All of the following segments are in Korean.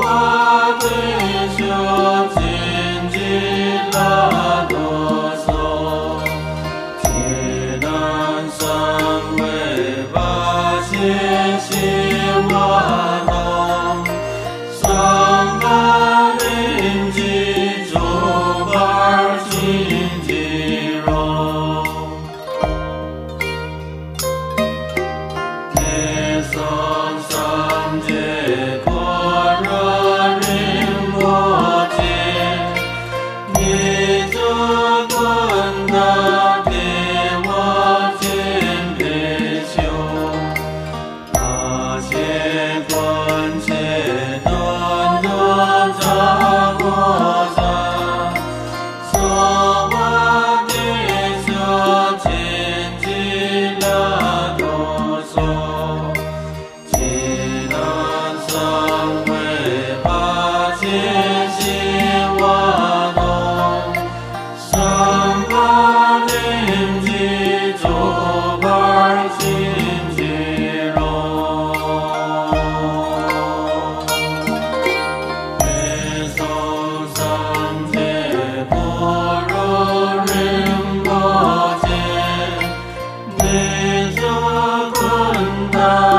love 나三三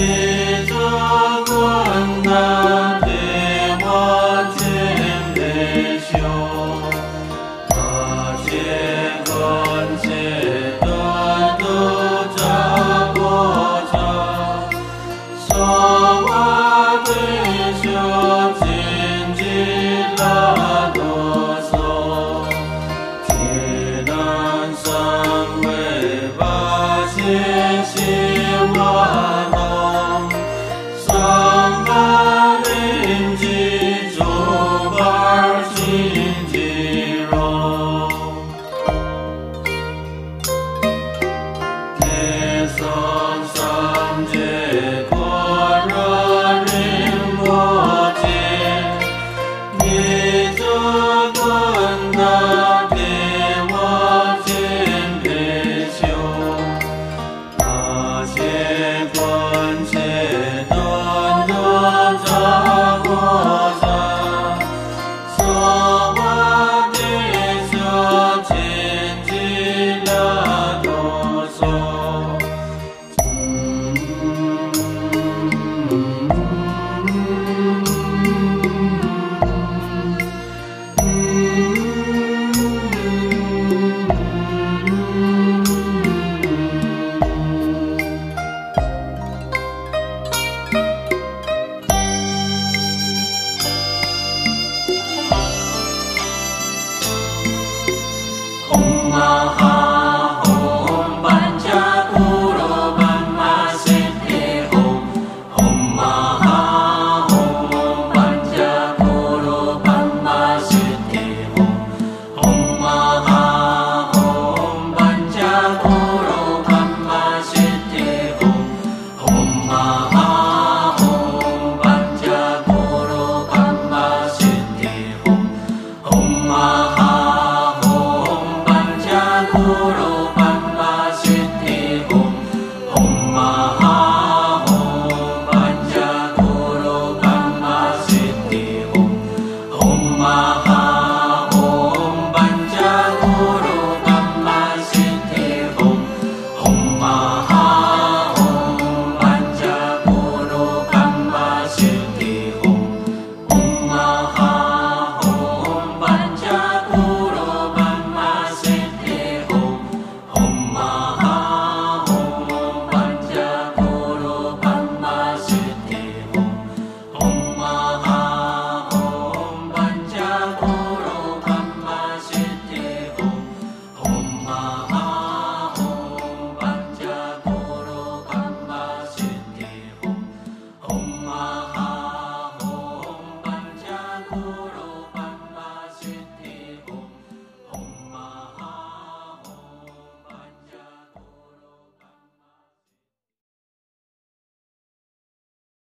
Amen.